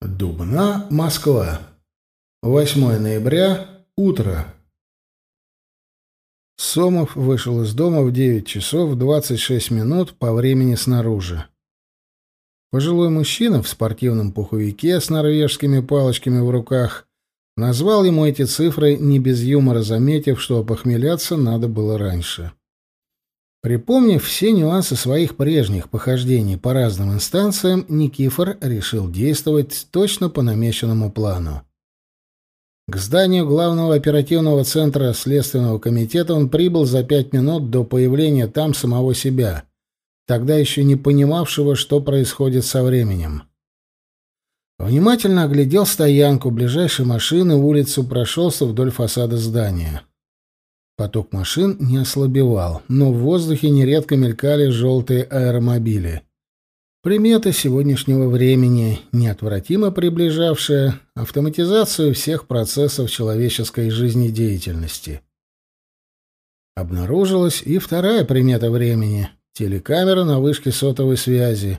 Дубна, Москва. 8 ноября, утро. Сомов вышел из дома в 9 часов 26 минут по времени снаружи. Пожилой мужчина в спортивном пуховике с норвежскими палочками в руках назвал ему эти цифры, не без юмора заметив, что похмеляться надо было раньше. Припомнив все нюансы своих прежних похождений по разным инстанциям, Никифор решил действовать точно по намеченному плану. К зданию главного оперативного центра Следственного комитета он прибыл за пять минут до появления там самого себя, тогда еще не понимавшего, что происходит со временем. Внимательно оглядел стоянку ближайшей машины, улицу прошелся вдоль фасада здания. Поток машин не ослабевал, но в воздухе нередко мелькали желтые аэромобили. Примета сегодняшнего времени, неотвратимо приближавшая автоматизацию всех процессов человеческой жизнедеятельности. Обнаружилась и вторая примета времени — телекамера на вышке сотовой связи,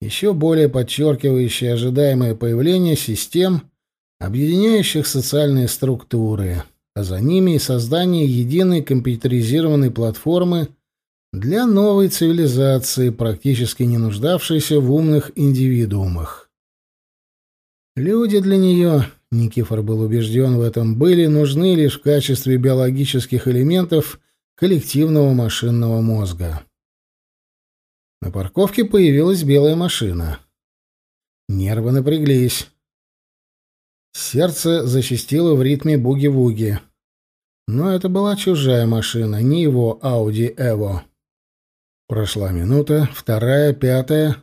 еще более подчеркивающая ожидаемое появление систем, объединяющих социальные структуры — а за ними и создание единой компьютеризированной платформы для новой цивилизации, практически не нуждавшейся в умных индивидуумах. Люди для нее, Никифор был убежден в этом, были нужны лишь в качестве биологических элементов коллективного машинного мозга. На парковке появилась белая машина. Нервы напряглись. Сердце зачастило в ритме буги-вуги. Но это была чужая машина, не его Audi Evo. Прошла минута, вторая, пятая.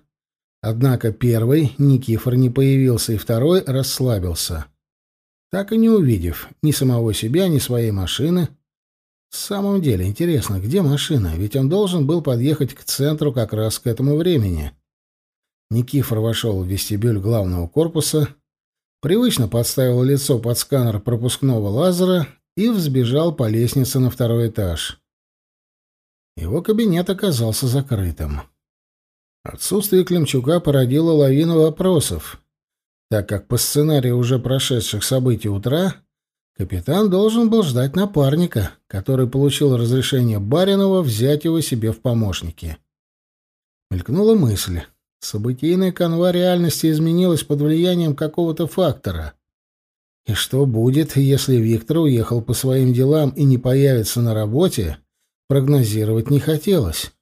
Однако первый Никифор не появился, и второй расслабился. Так и не увидев ни самого себя, ни своей машины. В самом деле, интересно, где машина? Ведь он должен был подъехать к центру как раз к этому времени. Никифор вошел в вестибюль главного корпуса — Привычно подставил лицо под сканер пропускного лазера и взбежал по лестнице на второй этаж. Его кабинет оказался закрытым. Отсутствие Климчука породило лавину вопросов, так как по сценарию уже прошедших событий утра капитан должен был ждать напарника, который получил разрешение Баринова взять его себе в помощники. Мелькнула мысль, Событийная канва реальности изменилась под влиянием какого-то фактора. И что будет, если Виктор уехал по своим делам и не появится на работе, прогнозировать не хотелось.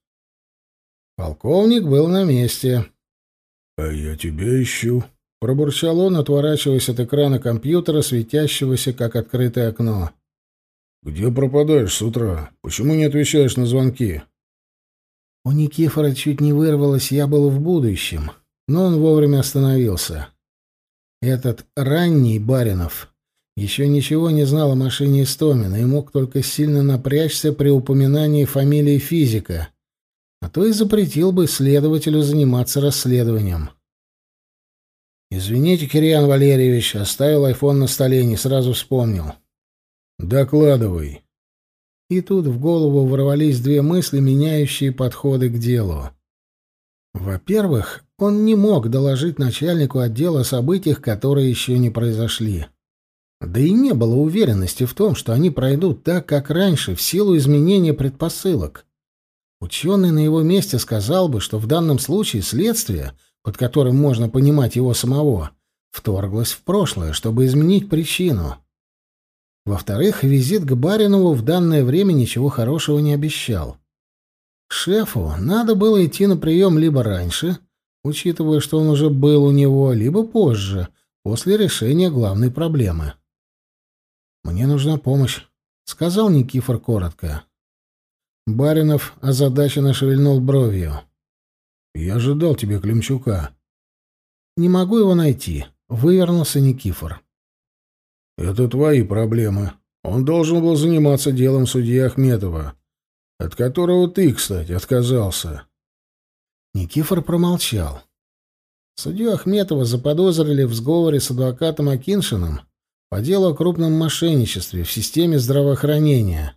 Полковник был на месте. — А я тебя ищу, — пробурчал он, отворачиваясь от экрана компьютера, светящегося, как открытое окно. — Где пропадаешь с утра? Почему не отвечаешь на звонки? У Никифора чуть не вырвалось, я был в будущем, но он вовремя остановился. Этот ранний Баринов еще ничего не знал о машине Истомина и мог только сильно напрячься при упоминании фамилии физика, а то и запретил бы следователю заниматься расследованием. «Извините, Кириан Валерьевич, оставил айфон на столе, не сразу вспомнил». «Докладывай», и тут в голову ворвались две мысли, меняющие подходы к делу. Во-первых, он не мог доложить начальнику отдела о событиях, которые еще не произошли. Да и не было уверенности в том, что они пройдут так, как раньше, в силу изменения предпосылок. Ученый на его месте сказал бы, что в данном случае следствие, под которым можно понимать его самого, вторглось в прошлое, чтобы изменить причину. Во-вторых, визит к Баринову в данное время ничего хорошего не обещал. Шефу надо было идти на прием либо раньше, учитывая, что он уже был у него, либо позже, после решения главной проблемы. «Мне нужна помощь», — сказал Никифор коротко. Баринов озадаченно шевельнул бровью. «Я ожидал тебе Климчука». «Не могу его найти», — вывернулся Никифор. Это твои проблемы. Он должен был заниматься делом судьи Ахметова, от которого ты, кстати, отказался. Никифор промолчал. Судью Ахметова заподозрили в сговоре с адвокатом Акиншиным по делу о крупном мошенничестве в системе здравоохранения.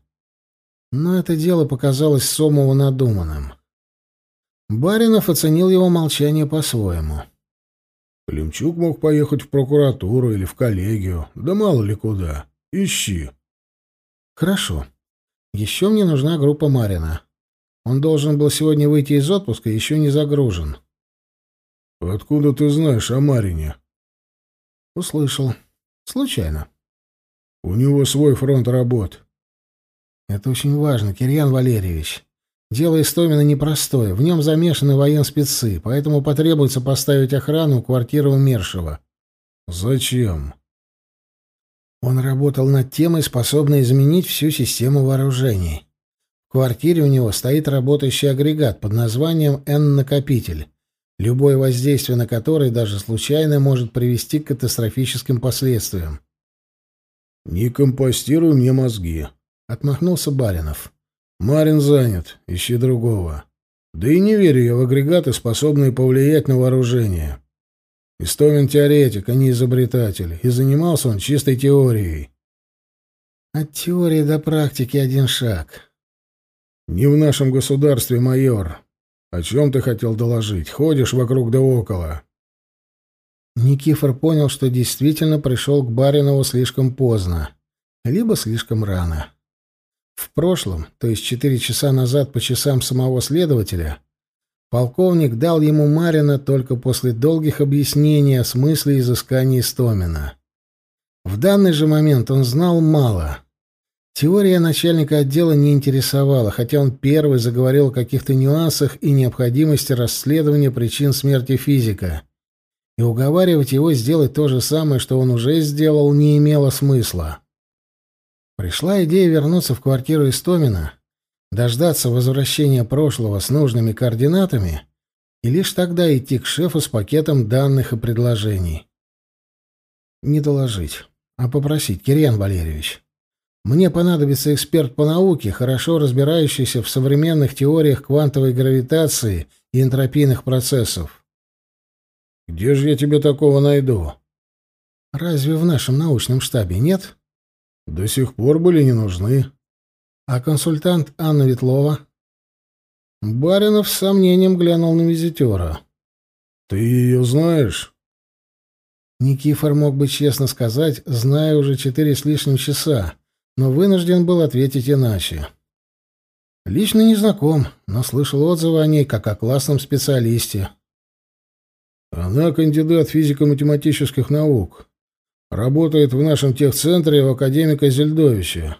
Но это дело показалось Сомову надуманным. Баринов оценил его молчание по-своему. — Климчук мог поехать в прокуратуру или в коллегию, да мало ли куда. Ищи. Хорошо. Еще мне нужна группа Марина. Он должен был сегодня выйти из отпуска, еще не загружен. Откуда ты знаешь о Марине? Услышал. Случайно. У него свой фронт работ. Это очень важно, Кирьян Валерьевич. Дело Истомина непростое. В нем замешаны военспецы, поэтому потребуется поставить охрану у квартиры умершего. Зачем? Он работал над темой, способной изменить всю систему вооружений. В квартире у него стоит работающий агрегат под названием N-накопитель, любое воздействие на который даже случайно может привести к катастрофическим последствиям. «Не компостируй мне мозги», — отмахнулся Баринов. Марин занят, ищи другого. Да и не верю я в агрегаты, способные повлиять на вооружение. Истомин теоретик, а не изобретатель, и занимался он чистой теорией. От теории до практики один шаг. Не в нашем государстве, майор. О чем ты хотел доложить? Ходишь вокруг да около. Никифор понял, что действительно пришел к Баринову слишком поздно, либо слишком рано. В прошлом, то есть четыре часа назад по часам самого следователя, полковник дал ему Марина только после долгих объяснений о смысле изыскания Истомина. В данный же момент он знал мало. Теория начальника отдела не интересовала, хотя он первый заговорил о каких-то нюансах и необходимости расследования причин смерти физика. И уговаривать его сделать то же самое, что он уже сделал, не имело смысла. Пришла идея вернуться в квартиру Истомина, дождаться возвращения прошлого с нужными координатами и лишь тогда идти к шефу с пакетом данных и предложений. Не доложить, а попросить, Кирьян Валерьевич. Мне понадобится эксперт по науке, хорошо разбирающийся в современных теориях квантовой гравитации и энтропийных процессов. Где же я тебе такого найду? Разве в нашем научном штабе нет? до сих пор были не нужны. А консультант Анна Ветлова? Баринов с сомнением глянул на визитера. Ты ее знаешь? Никифор мог бы честно сказать, зная уже четыре с лишним часа, но вынужден был ответить иначе. Лично не знаком, но слышал отзывы о ней как о классном специалисте. Она кандидат физико-математических наук. Работает в нашем техцентре у академика Зельдовича.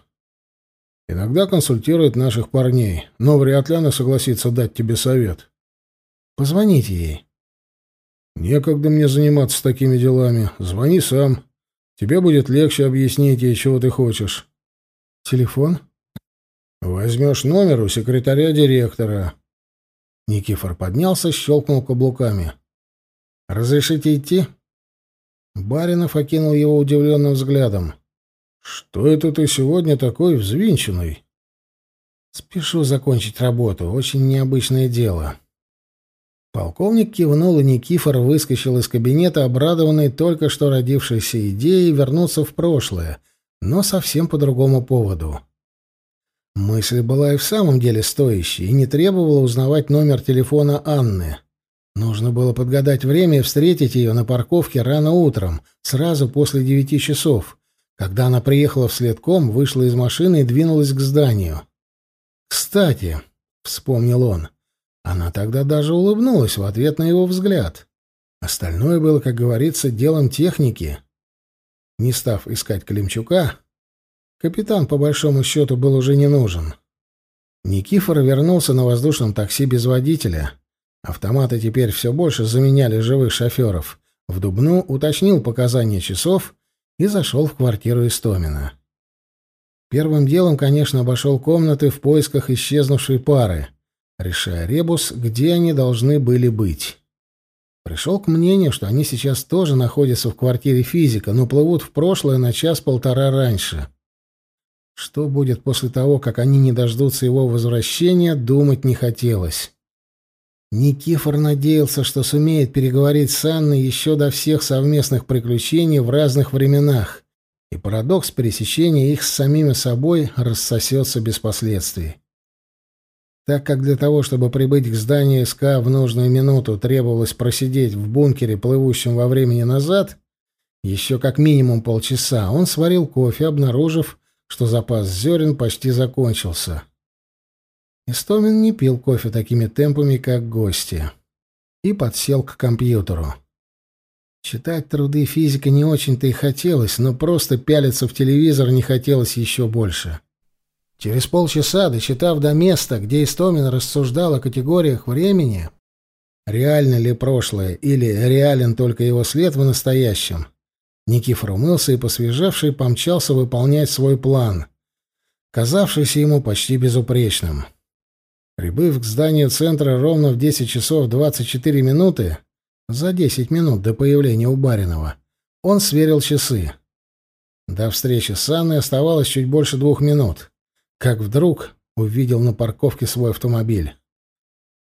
Иногда консультирует наших парней, но вряд ли она согласится дать тебе совет. Позвоните ей. Некогда мне заниматься такими делами. Звони сам. Тебе будет легче объяснить ей, чего ты хочешь. Телефон? Возьмешь номер у секретаря директора. Никифор поднялся, щелкнул каблуками. «Разрешите идти?» Баринов окинул его удивленным взглядом. «Что это ты сегодня такой взвинченный?» «Спешу закончить работу. Очень необычное дело». Полковник кивнул, и Никифор выскочил из кабинета, обрадованный только что родившейся идеей вернуться в прошлое, но совсем по другому поводу. Мысль была и в самом деле стоящей, и не требовала узнавать номер телефона Анны. Нужно было подгадать время и встретить ее на парковке рано утром, сразу после девяти часов. Когда она приехала в Следком, вышла из машины и двинулась к зданию. «Кстати», — вспомнил он, — она тогда даже улыбнулась в ответ на его взгляд. Остальное было, как говорится, делом техники. Не став искать Климчука, капитан, по большому счету, был уже не нужен. Никифор вернулся на воздушном такси без водителя — Автоматы теперь все больше заменяли живых шоферов. В Дубну уточнил показания часов и зашел в квартиру Истомина. Первым делом, конечно, обошел комнаты в поисках исчезнувшей пары, решая ребус, где они должны были быть. Пришел к мнению, что они сейчас тоже находятся в квартире физика, но плывут в прошлое на час-полтора раньше. Что будет после того, как они не дождутся его возвращения, думать не хотелось. Никифор надеялся, что сумеет переговорить с Анной еще до всех совместных приключений в разных временах, и парадокс пересечения их с самими собой рассосется без последствий. Так как для того, чтобы прибыть к зданию СК в нужную минуту, требовалось просидеть в бункере, плывущем во времени назад, еще как минимум полчаса, он сварил кофе, обнаружив, что запас зерен почти закончился. Истомин не пил кофе такими темпами, как гости, и подсел к компьютеру. Читать труды физика не очень-то и хотелось, но просто пялиться в телевизор не хотелось еще больше. Через полчаса, дочитав до места, где Истомин рассуждал о категориях времени, реально ли прошлое или реален только его след в настоящем, Никифор умылся и, посвежавший, помчался выполнять свой план, казавшийся ему почти безупречным. Прибыв к зданию центра ровно в 10 часов 24 минуты, за 10 минут до появления у Баринова, он сверил часы. До встречи с Анной оставалось чуть больше двух минут, как вдруг увидел на парковке свой автомобиль.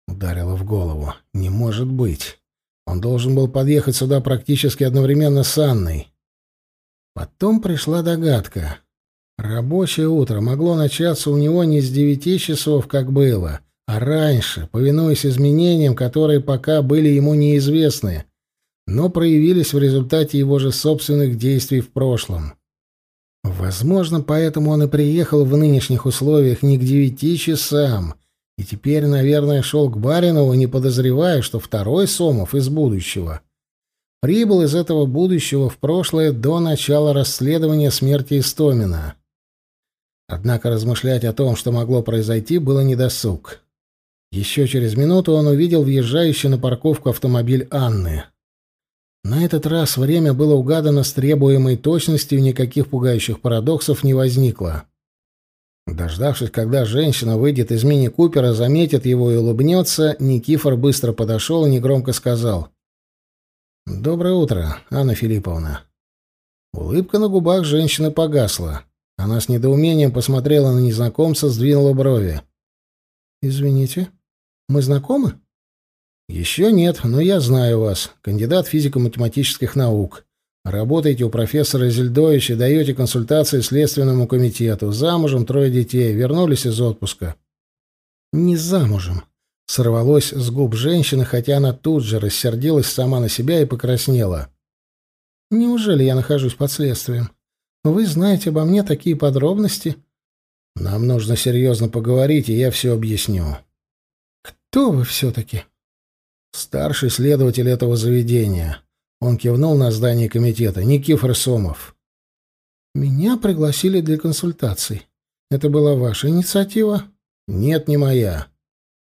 Ударило в голову. «Не может быть!» Он должен был подъехать сюда практически одновременно с Анной. Потом пришла догадка. Рабочее утро могло начаться у него не с девяти часов, как было, а раньше, повинуясь изменениям, которые пока были ему неизвестны, но проявились в результате его же собственных действий в прошлом. Возможно, поэтому он и приехал в нынешних условиях не к девяти часам, и теперь, наверное, шел к Баринову, не подозревая, что второй Сомов из будущего прибыл из этого будущего в прошлое до начала расследования смерти Истомина. Однако размышлять о том, что могло произойти, было недосуг. Еще через минуту он увидел въезжающий на парковку автомобиль Анны. На этот раз время было угадано с требуемой точностью, никаких пугающих парадоксов не возникло. Дождавшись, когда женщина выйдет из мини-купера, заметит его и улыбнется, Никифор быстро подошел и негромко сказал. «Доброе утро, Анна Филипповна». Улыбка на губах женщины погасла. Она с недоумением посмотрела на незнакомца, сдвинула брови. «Извините, мы знакомы?» «Еще нет, но я знаю вас. Кандидат физико-математических наук. Работаете у профессора Зельдовича, даете консультации Следственному комитету. Замужем трое детей, вернулись из отпуска». «Не замужем», — сорвалось с губ женщины, хотя она тут же рассердилась сама на себя и покраснела. «Неужели я нахожусь под следствием?» Ну, вы знаете обо мне такие подробности?» «Нам нужно серьезно поговорить, и я все объясню». «Кто вы все-таки?» «Старший следователь этого заведения». Он кивнул на здание комитета. «Никифор Сомов». «Меня пригласили для консультаций. Это была ваша инициатива?» «Нет, не моя».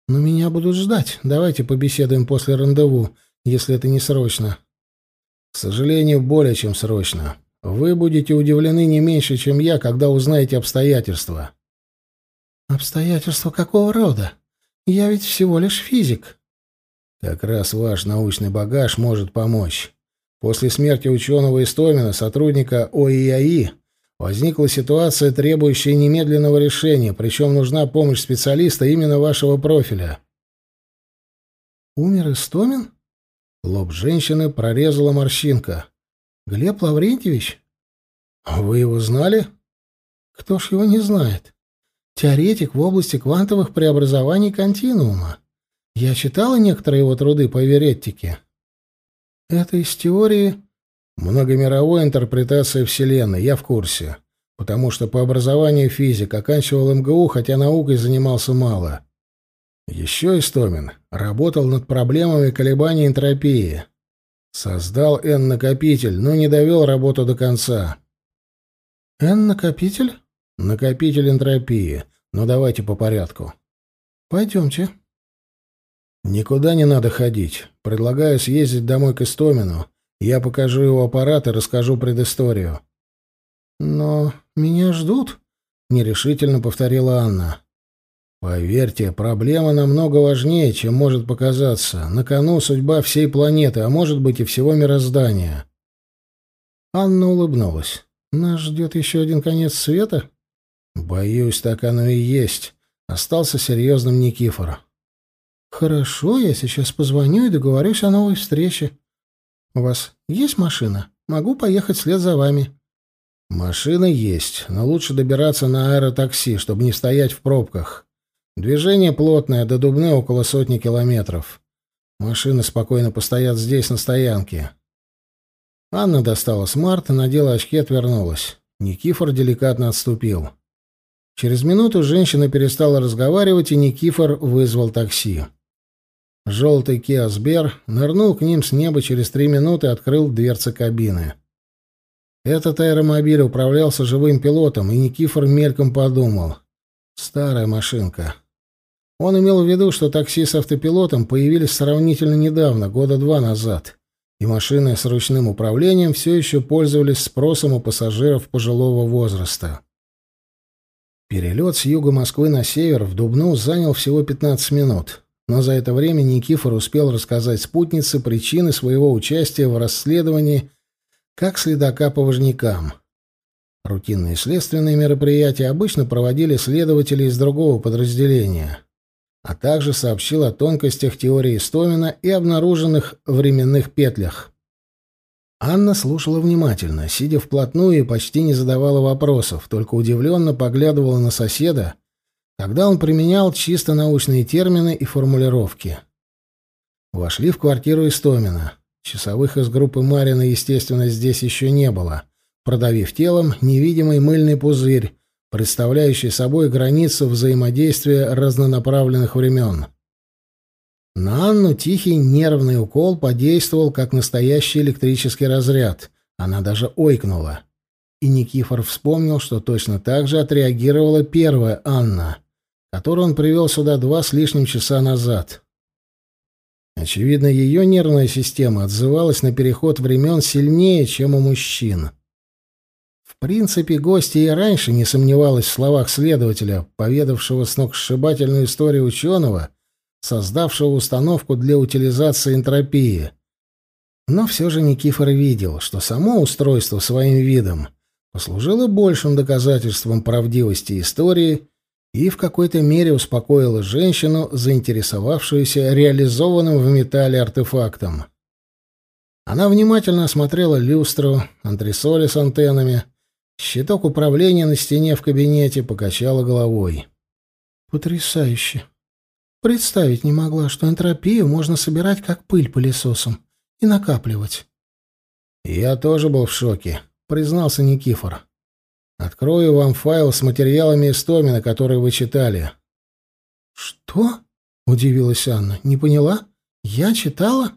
«Но меня будут ждать. Давайте побеседуем после рандеву, если это не срочно». «К сожалению, более чем срочно». Вы будете удивлены не меньше, чем я, когда узнаете обстоятельства». «Обстоятельства какого рода? Я ведь всего лишь физик». «Как раз ваш научный багаж может помочь. После смерти ученого Истомина, сотрудника ОИАИ, возникла ситуация, требующая немедленного решения, причем нужна помощь специалиста именно вашего профиля». «Умер Истомин?» Лоб женщины прорезала морщинка. Глеб Лаврентьевич? А вы его знали? Кто ж его не знает? Теоретик в области квантовых преобразований континуума. Я читала некоторые его труды по вереттике. Это из теории многомировой интерпретации Вселенной, я в курсе. Потому что по образованию физик оканчивал МГУ, хотя наукой занимался мало. Еще Истомин работал над проблемами колебаний энтропии. Создал N-накопитель, но не довел работу до конца. N-накопитель? Накопитель энтропии. Но давайте по порядку. Пойдемте. Никуда не надо ходить. Предлагаю съездить домой к Истомину. Я покажу его аппарат и расскажу предысторию. Но меня ждут, нерешительно повторила Анна. Поверьте, проблема намного важнее, чем может показаться. На кону судьба всей планеты, а может быть и всего мироздания. Анна улыбнулась. Нас ждет еще один конец света? Боюсь, так оно и есть. Остался серьезным Никифор. Хорошо, я сейчас позвоню и договорюсь о новой встрече. У вас есть машина? Могу поехать вслед за вами. Машина есть, но лучше добираться на аэротакси, чтобы не стоять в пробках. Движение плотное, до Дубны около сотни километров. Машины спокойно постоят здесь, на стоянке. Анна достала смарт, надела очки и отвернулась. Никифор деликатно отступил. Через минуту женщина перестала разговаривать, и Никифор вызвал такси. Желтый Киасбер нырнул к ним с неба через три минуты и открыл дверцы кабины. Этот аэромобиль управлялся живым пилотом, и Никифор мельком подумал. «Старая машинка. Он имел в виду, что такси с автопилотом появились сравнительно недавно, года два назад, и машины с ручным управлением все еще пользовались спросом у пассажиров пожилого возраста. Перелет с юга Москвы на север в Дубну занял всего 15 минут, но за это время Никифор успел рассказать спутнице причины своего участия в расследовании как следака по важникам. Рутинные следственные мероприятия обычно проводили следователи из другого подразделения — а также сообщил о тонкостях теории Стомина и обнаруженных временных петлях. Анна слушала внимательно, сидя вплотную и почти не задавала вопросов, только удивленно поглядывала на соседа, когда он применял чисто научные термины и формулировки. Вошли в квартиру Истомина. Часовых из группы Марина, естественно, здесь еще не было, продавив телом невидимый мыльный пузырь, представляющий собой границу взаимодействия разнонаправленных времен. На Анну тихий нервный укол подействовал как настоящий электрический разряд. Она даже ойкнула. И Никифор вспомнил, что точно так же отреагировала первая Анна, которую он привел сюда два с лишним часа назад. Очевидно, ее нервная система отзывалась на переход времен сильнее, чем у мужчин принципе, гостья и раньше не сомневалась в словах следователя, поведавшего сногсшибательную историю ученого, создавшего установку для утилизации энтропии. Но все же Никифор видел, что само устройство своим видом послужило большим доказательством правдивости истории и в какой-то мере успокоило женщину, заинтересовавшуюся реализованным в металле артефактом. Она внимательно осмотрела люстру, антресоли с антеннами — Щиток управления на стене в кабинете покачала головой. «Потрясающе! Представить не могла, что энтропию можно собирать как пыль пылесосом и накапливать». «Я тоже был в шоке», — признался Никифор. «Открою вам файл с материалами Истомина, которые вы читали». «Что?» — удивилась Анна. «Не поняла? Я читала?»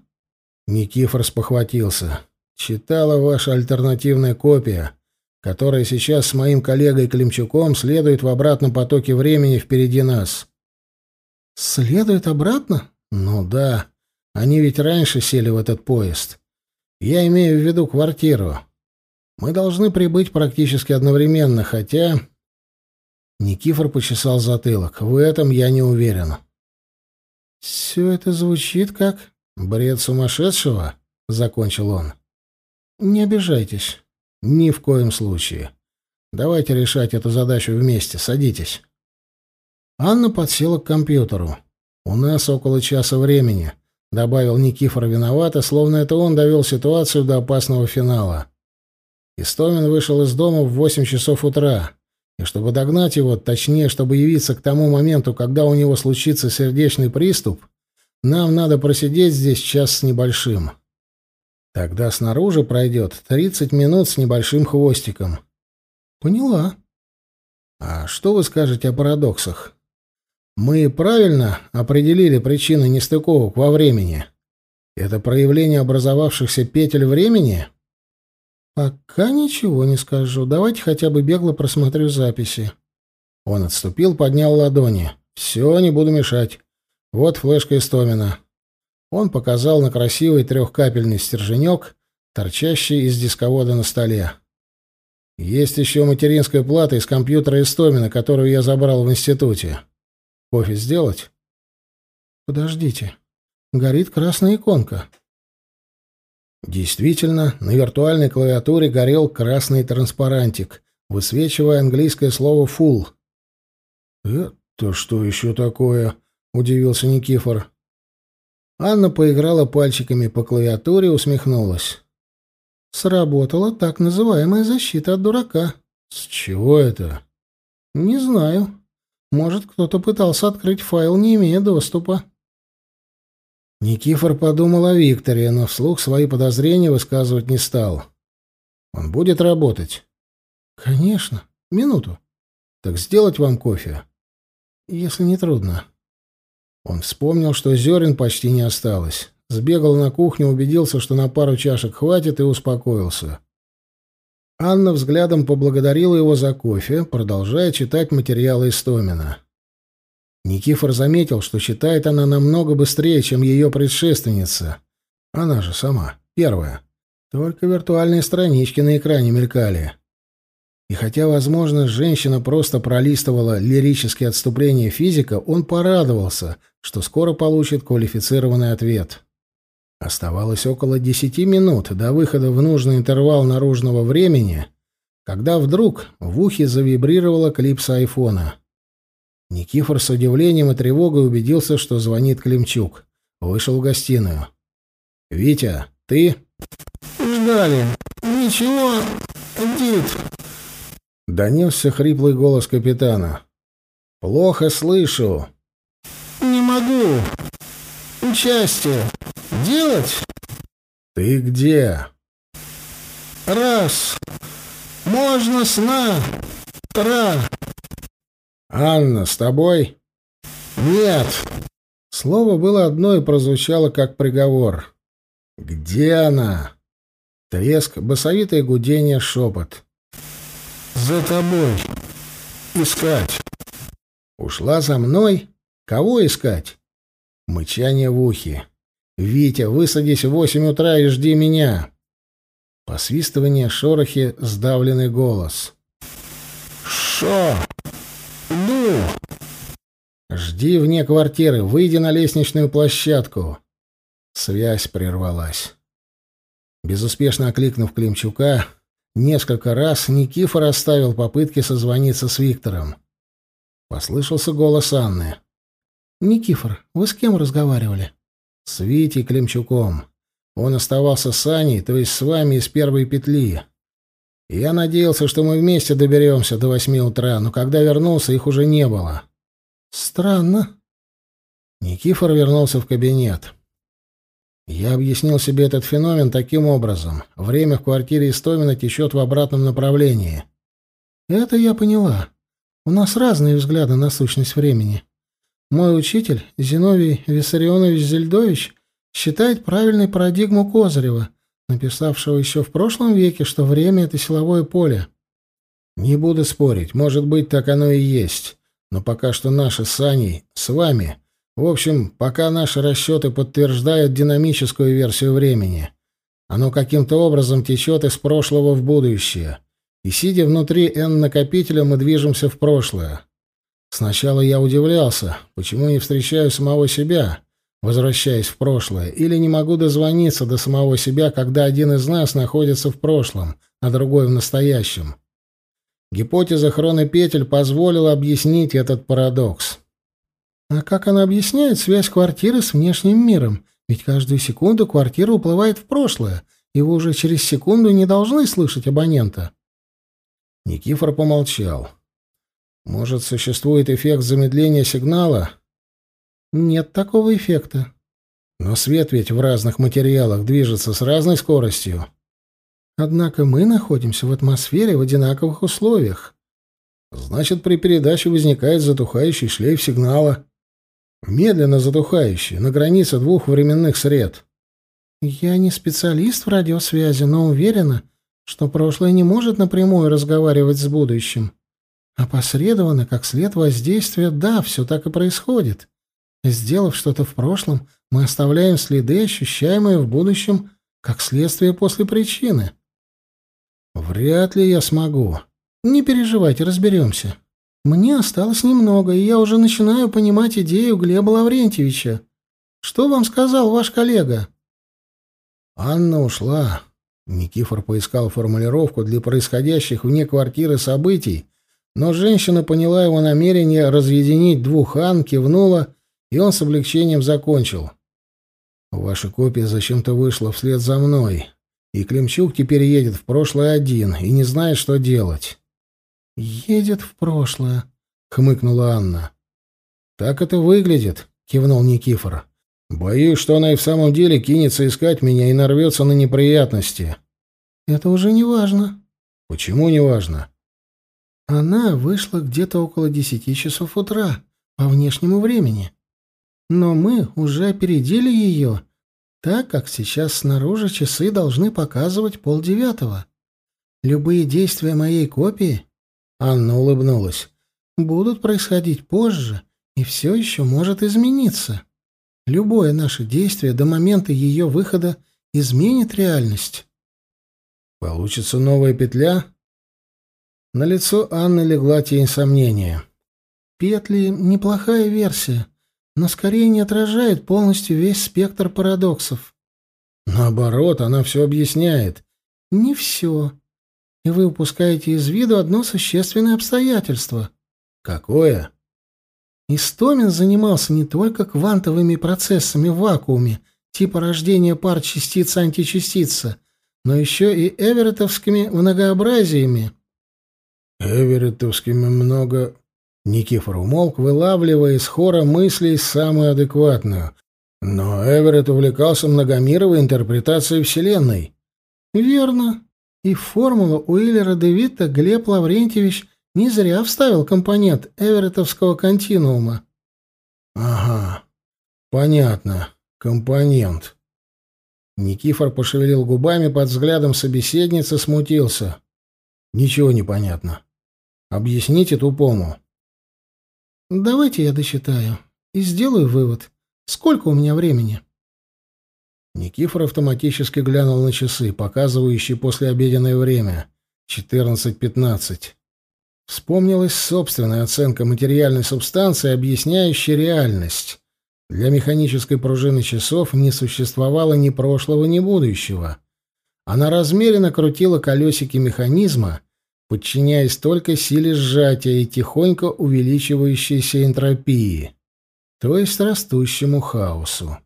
Никифор спохватился. «Читала ваша альтернативная копия» которая сейчас с моим коллегой Климчуком следует в обратном потоке времени впереди нас. Следует обратно? Ну да. Они ведь раньше сели в этот поезд. Я имею в виду квартиру. Мы должны прибыть практически одновременно, хотя... Никифор почесал затылок. В этом я не уверен. «Все это звучит как...» «Бред сумасшедшего», — закончил он. «Не обижайтесь. Ни в коем случае. Давайте решать эту задачу вместе. Садитесь. Анна подсела к компьютеру. У нас около часа времени, добавил Никифор виновато, словно это он довел ситуацию до опасного финала. Истомин вышел из дома в восемь часов утра. И чтобы догнать его, точнее, чтобы явиться к тому моменту, когда у него случится сердечный приступ, нам надо просидеть здесь час с небольшим. Тогда снаружи пройдет тридцать минут с небольшим хвостиком. Поняла. А что вы скажете о парадоксах? Мы правильно определили причины нестыковок во времени. Это проявление образовавшихся петель времени? Пока ничего не скажу. Давайте хотя бы бегло просмотрю записи. Он отступил, поднял ладони. Все, не буду мешать. Вот флешка из Томина. Он показал на красивый трехкапельный стерженек, торчащий из дисковода на столе. «Есть еще материнская плата из компьютера Истомина, которую я забрал в институте. Кофе сделать?» «Подождите. Горит красная иконка». Действительно, на виртуальной клавиатуре горел красный транспарантик, высвечивая английское слово «фул». «Это что еще такое?» — удивился Никифор. Анна поиграла пальчиками по клавиатуре и усмехнулась. «Сработала так называемая защита от дурака». «С чего это?» «Не знаю. Может, кто-то пытался открыть файл, не имея доступа». Никифор подумал о Викторе, но вслух свои подозрения высказывать не стал. «Он будет работать». «Конечно. Минуту». «Так сделать вам кофе?» «Если не трудно». Он вспомнил, что зерен почти не осталось. Сбегал на кухню, убедился, что на пару чашек хватит, и успокоился. Анна взглядом поблагодарила его за кофе, продолжая читать материалы Истомина. Никифор заметил, что читает она намного быстрее, чем ее предшественница. Она же сама, первая. Только виртуальные странички на экране мелькали. И хотя, возможно, женщина просто пролистывала лирические отступления физика, он порадовался, что скоро получит квалифицированный ответ. Оставалось около десяти минут до выхода в нужный интервал наружного времени, когда вдруг в ухе завибрировала клипса айфона. Никифор с удивлением и тревогой убедился, что звонит Климчук. Вышел в гостиную. «Витя, ты?» «Ждали. Ничего, Дит». Донесся хриплый голос капитана. «Плохо слышу». «Не могу. Участие. Делать?» «Ты где?» «Раз. Можно сна. Тра». «Анна, с тобой?» «Нет». Слово было одно и прозвучало как приговор. «Где она?» Треск, басовитое гудение, шепот за тобой. Искать. Ушла за мной? Кого искать? Мычание в ухе. «Витя, высадись в восемь утра и жди меня!» Посвистывание шорохи, сдавленный голос. «Шо? Ну?» «Жди вне квартиры, выйди на лестничную площадку!» Связь прервалась. Безуспешно окликнув Климчука, Несколько раз Никифор оставил попытки созвониться с Виктором. Послышался голос Анны. «Никифор, вы с кем разговаривали?» «С Витей Климчуком. Он оставался с Аней, то есть с вами из первой петли. Я надеялся, что мы вместе доберемся до восьми утра, но когда вернулся, их уже не было». «Странно». Никифор вернулся в кабинет. Я объяснил себе этот феномен таким образом. Время в квартире Истомина течет в обратном направлении. Это я поняла. У нас разные взгляды на сущность времени. Мой учитель, Зиновий Виссарионович Зельдович, считает правильной парадигму Козырева, написавшего еще в прошлом веке, что время — это силовое поле. Не буду спорить, может быть, так оно и есть. Но пока что наши с Аней, с вами — в общем, пока наши расчеты подтверждают динамическую версию времени. Оно каким-то образом течет из прошлого в будущее. И сидя внутри N-накопителя, мы движемся в прошлое. Сначала я удивлялся, почему не встречаю самого себя, возвращаясь в прошлое, или не могу дозвониться до самого себя, когда один из нас находится в прошлом, а другой в настоящем. Гипотеза хронопетель позволила объяснить этот парадокс. А как она объясняет связь квартиры с внешним миром? Ведь каждую секунду квартира уплывает в прошлое, и вы уже через секунду не должны слышать абонента. Никифор помолчал. Может, существует эффект замедления сигнала? Нет такого эффекта. Но свет ведь в разных материалах движется с разной скоростью. Однако мы находимся в атмосфере в одинаковых условиях. Значит, при передаче возникает затухающий шлейф сигнала медленно задухающий, на границе двух временных сред. Я не специалист в радиосвязи, но уверена, что прошлое не может напрямую разговаривать с будущим. Опосредованно, как след воздействия, да, все так и происходит. Сделав что-то в прошлом, мы оставляем следы, ощущаемые в будущем, как следствие после причины. Вряд ли я смогу. Не переживайте, разберемся. Мне осталось немного, и я уже начинаю понимать идею Глеба Лаврентьевича. Что вам сказал ваш коллега? Анна ушла. Никифор поискал формулировку для происходящих вне квартиры событий, но женщина поняла его намерение разъединить двух Ан, кивнула, и он с облегчением закончил. «Ваша копия зачем-то вышла вслед за мной, и Климчук теперь едет в прошлое один и не знает, что делать. «Едет в прошлое», — хмыкнула Анна. «Так это выглядит», — кивнул Никифор. «Боюсь, что она и в самом деле кинется искать меня и нарвется на неприятности». «Это уже не важно». «Почему не важно?» «Она вышла где-то около десяти часов утра, по внешнему времени. Но мы уже опередили ее, так как сейчас снаружи часы должны показывать полдевятого. Любые действия моей копии Анна улыбнулась. «Будут происходить позже, и все еще может измениться. Любое наше действие до момента ее выхода изменит реальность». «Получится новая петля?» На лицо Анны легла тень сомнения. «Петли — неплохая версия, но скорее не отражает полностью весь спектр парадоксов». «Наоборот, она все объясняет». «Не все», и вы упускаете из виду одно существенное обстоятельство. Какое? Истомин занимался не только квантовыми процессами в вакууме, типа рождения пар частица-античастица, но еще и эверетовскими многообразиями. Эверетовскими много... Никифор умолк, вылавливая из хора мыслей самую адекватную. Но Эверетт увлекался многомировой интерпретацией Вселенной. «Верно», и формула Уиллера Девита Глеб Лаврентьевич не зря вставил компонент эверетовского континуума. «Ага, понятно, компонент». Никифор пошевелил губами под взглядом собеседницы, смутился. «Ничего не понятно. Объясните тупому». «Давайте я досчитаю и сделаю вывод. Сколько у меня времени?» Никифор автоматически глянул на часы, показывающие послеобеденное время — 14.15. Вспомнилась собственная оценка материальной субстанции, объясняющая реальность. Для механической пружины часов не существовало ни прошлого, ни будущего. Она размеренно крутила колесики механизма, подчиняясь только силе сжатия и тихонько увеличивающейся энтропии, то есть растущему хаосу.